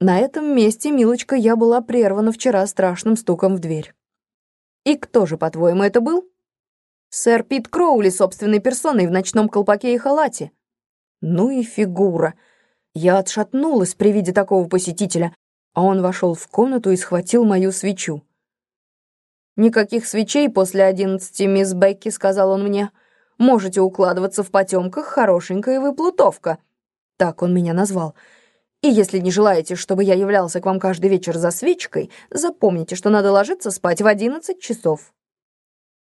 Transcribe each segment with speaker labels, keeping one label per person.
Speaker 1: На этом месте, милочка, я была прервана вчера страшным стуком в дверь. И кто же, по-твоему, это был? Сэр Пит Кроули собственной персоной в ночном колпаке и халате. Ну и фигура. Я отшатнулась при виде такого посетителя, а он вошел в комнату и схватил мою свечу. «Никаких свечей после одиннадцати, мисс Бекки», — сказал он мне. «Можете укладываться в потемках, хорошенькая вы плутовка». Так он меня назвал. И если не желаете, чтобы я являлся к вам каждый вечер за свечкой, запомните, что надо ложиться спать в одиннадцать часов».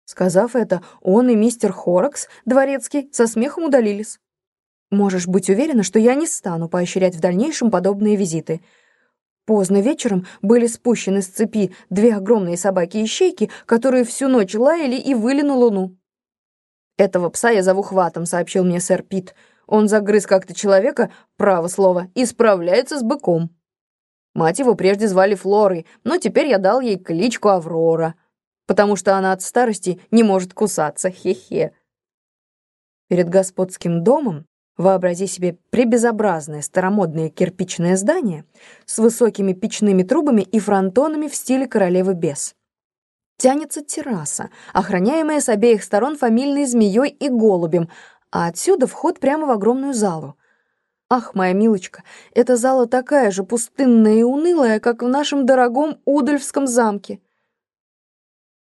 Speaker 1: Сказав это, он и мистер Хоракс, дворецкий, со смехом удалились. Можешь быть уверена, что я не стану поощрять в дальнейшем подобные визиты. Поздно вечером были спущены с цепи две огромные собаки-ищейки, которые всю ночь лаяли и выли на луну. «Этого пса я зову Хватом», — сообщил мне сэр Пит. Он загрыз как-то человека, право слово, и справляется с быком. Мать его прежде звали Флорой, но теперь я дал ей кличку Аврора, потому что она от старости не может кусаться, хе-хе. Перед господским домом Вообрази себе прибезобразное старомодное кирпичное здание с высокими печными трубами и фронтонами в стиле королевы бес. Тянется терраса, охраняемая с обеих сторон фамильной змеей и голубем, а отсюда вход прямо в огромную залу. Ах, моя милочка, эта зала такая же пустынная и унылая, как в нашем дорогом Удольфском замке.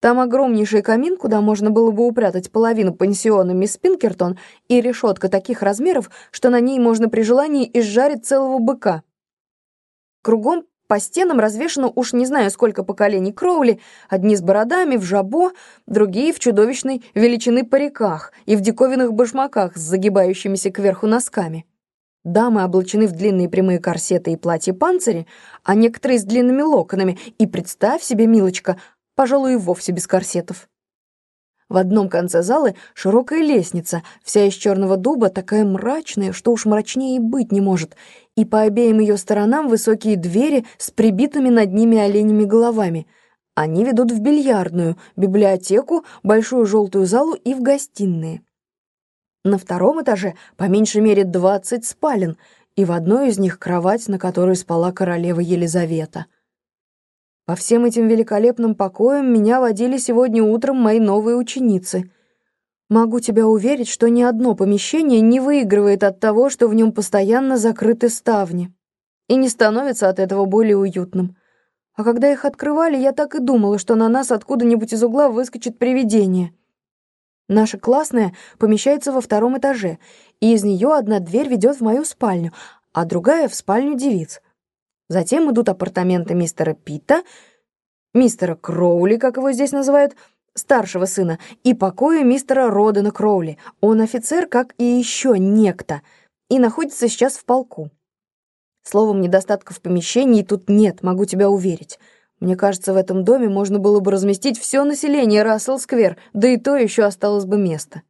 Speaker 1: Там огромнейший камин, куда можно было бы упрятать половину пансиона мисс Пинкертон, и решетка таких размеров, что на ней можно при желании изжарить целого быка. Кругом по стенам развешано уж не знаю сколько поколений Кроули, одни с бородами, в жабо, другие в чудовищной величины париках и в диковинных башмаках с загибающимися кверху носками. Дамы облачены в длинные прямые корсеты и платья-панцири, а некоторые с длинными локонами, и представь себе, милочка, пожалуй, вовсе без корсетов. В одном конце залы широкая лестница, вся из черного дуба, такая мрачная, что уж мрачнее и быть не может, и по обеим ее сторонам высокие двери с прибитыми над ними оленями головами. Они ведут в бильярдную, библиотеку, большую желтую залу и в гостиные. На втором этаже по меньшей мере двадцать спален, и в одной из них кровать, на которой спала королева Елизавета. По всем этим великолепным покоям меня водили сегодня утром мои новые ученицы. Могу тебя уверить, что ни одно помещение не выигрывает от того, что в нем постоянно закрыты ставни, и не становится от этого более уютным. А когда их открывали, я так и думала, что на нас откуда-нибудь из угла выскочит привидение. Наша классная помещается во втором этаже, и из нее одна дверь ведет в мою спальню, а другая — в спальню девиц. Затем идут апартаменты мистера Питта, мистера Кроули, как его здесь называют, старшего сына, и покои мистера Родена Кроули. Он офицер, как и еще некто, и находится сейчас в полку. Словом, недостатков в помещении тут нет, могу тебя уверить. Мне кажется, в этом доме можно было бы разместить все население Рассел-сквер, да и то еще осталось бы место.